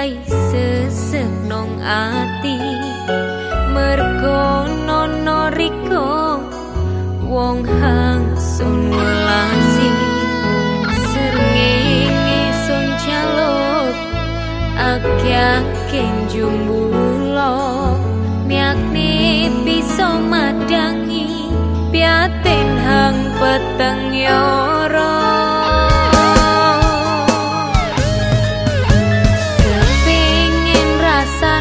yai sesek nong ati. Mergo nono riko wong hang sun welasi serngenge sun jaluk akeh jumbulo miakne bisa madangi piatin hang peteng yoro